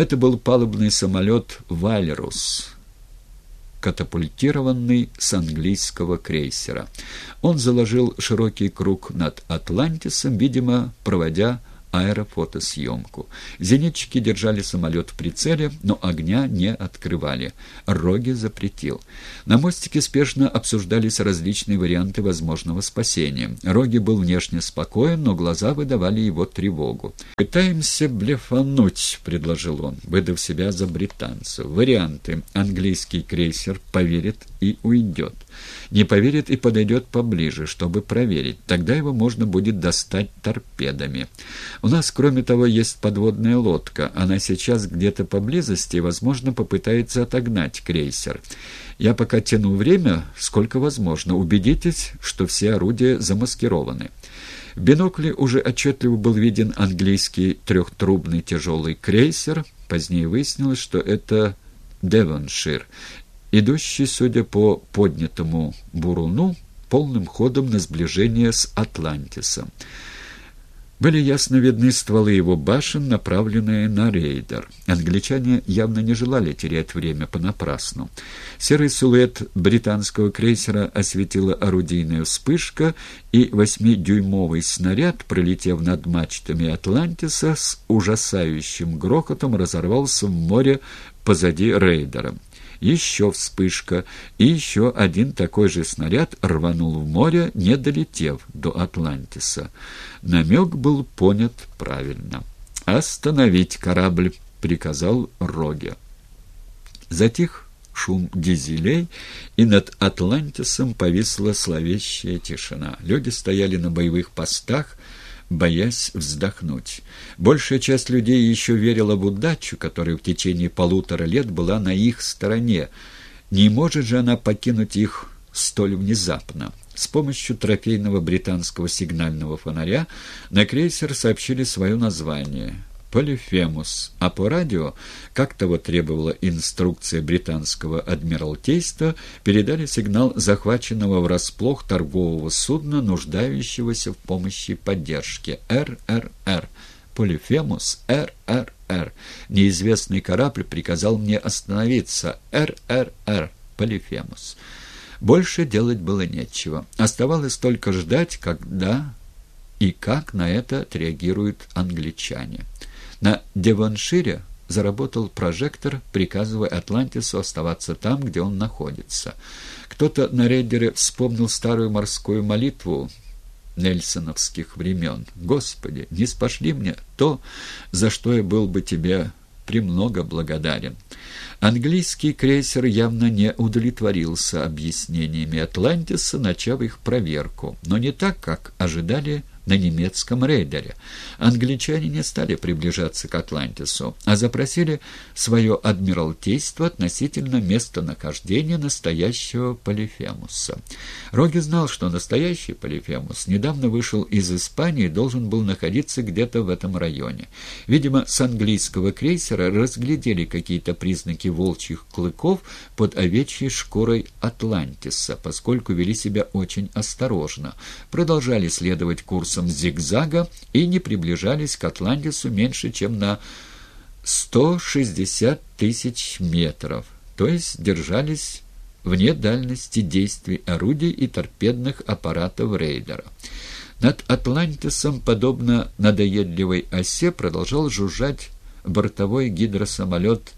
Это был палубный самолет «Валерус», катапультированный с английского крейсера. Он заложил широкий круг над Атлантисом, видимо, проводя аэрофотосъемку. Зенитчики держали самолет в прицеле, но огня не открывали. Роги запретил. На мостике спешно обсуждались различные варианты возможного спасения. Роги был внешне спокоен, но глаза выдавали его тревогу. «Пытаемся блефануть», — предложил он, выдав себя за британцев. «Варианты. Английский крейсер поверит и уйдет. Не поверит и подойдет поближе, чтобы проверить. Тогда его можно будет достать торпедами. У нас, кроме того, есть подводная лодка. Она сейчас где-то поблизости и, возможно, попытается отогнать крейсер. Я пока тяну время, сколько возможно. Убедитесь, что все орудия замаскированы. В бинокле уже отчетливо был виден английский трехтрубный тяжелый крейсер. Позднее выяснилось, что это «Девоншир», идущий, судя по поднятому буруну, полным ходом на сближение с Атлантисом. Были ясно видны стволы его башен, направленные на рейдер. Англичане явно не желали терять время понапрасну. Серый силуэт британского крейсера осветила орудийная вспышка, и восьмидюймовый снаряд, пролетев над мачтами Атлантиса, с ужасающим грохотом разорвался в море позади рейдера еще вспышка, и еще один такой же снаряд рванул в море, не долетев до Атлантиса. Намек был понят правильно. «Остановить корабль!» — приказал Роге. Затих шум дизелей, и над Атлантисом повисла словещая тишина. Люди стояли на боевых постах, боясь вздохнуть. Большая часть людей еще верила в удачу, которая в течение полутора лет была на их стороне. Не может же она покинуть их столь внезапно. С помощью трофейного британского сигнального фонаря на крейсер сообщили свое название — Полифемус, а по радио, как того требовала инструкция британского адмиралтейства, передали сигнал захваченного врасплох торгового судна, нуждающегося в помощи поддержки РРР. Полифемус РРР. Неизвестный корабль приказал мне остановиться. РРР. Полифемус. Больше делать было нечего. Оставалось только ждать, когда и как на это отреагируют англичане. На Девоншире заработал прожектор, приказывая Атлантису оставаться там, где он находится. Кто-то на рейдере вспомнил старую морскую молитву нельсоновских времен. «Господи, не спошли мне то, за что я был бы тебе премного благодарен». Английский крейсер явно не удовлетворился объяснениями Атлантиса, начав их проверку, но не так, как ожидали на немецком рейдере. Англичане не стали приближаться к Атлантису, а запросили свое адмиралтейство относительно местонахождения настоящего Полифемуса. Роги знал, что настоящий Полифемус недавно вышел из Испании и должен был находиться где-то в этом районе. Видимо, с английского крейсера разглядели какие-то признаки волчьих клыков под овечьей шкурой Атлантиса, поскольку вели себя очень осторожно, продолжали следовать курсом курсом зигзага и не приближались к Атлантису меньше, чем на 160 тысяч метров, то есть держались вне дальности действий орудий и торпедных аппаратов рейдера. Над Атлантисом, подобно надоедливой осе, продолжал жужжать бортовой гидросамолет